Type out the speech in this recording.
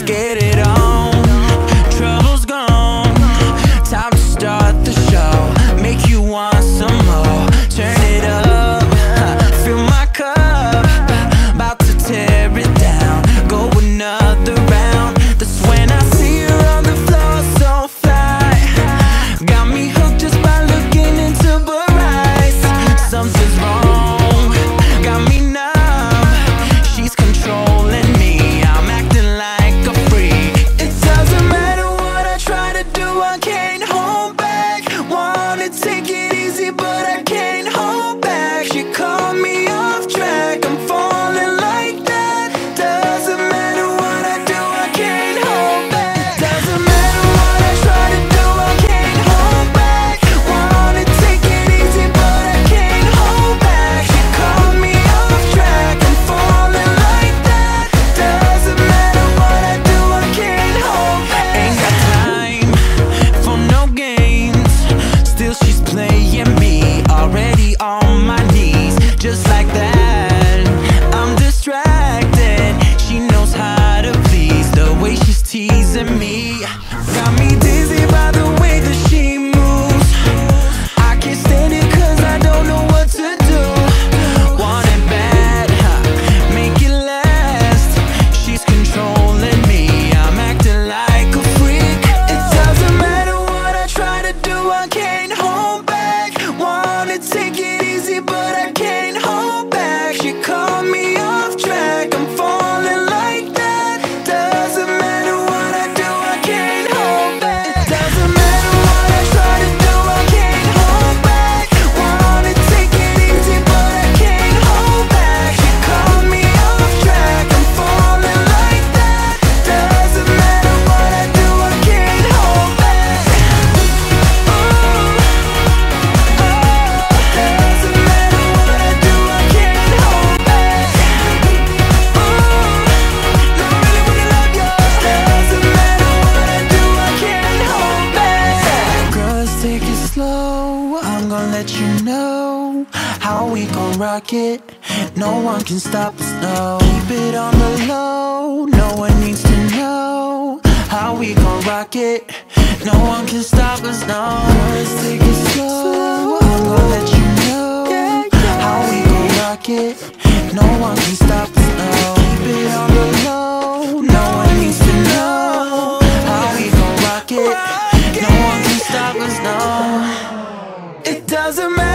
let's get it on. Trouble's gone, time to start the show. Make you want some more, turn it up. Fill my cup, about to tear it gonna let you know how we gon' rock it. No one can stop us, no. Keep it on the low, no one needs to know how we gon' rock it. No one can stop us, no. Let's take it slow. doesn't matter.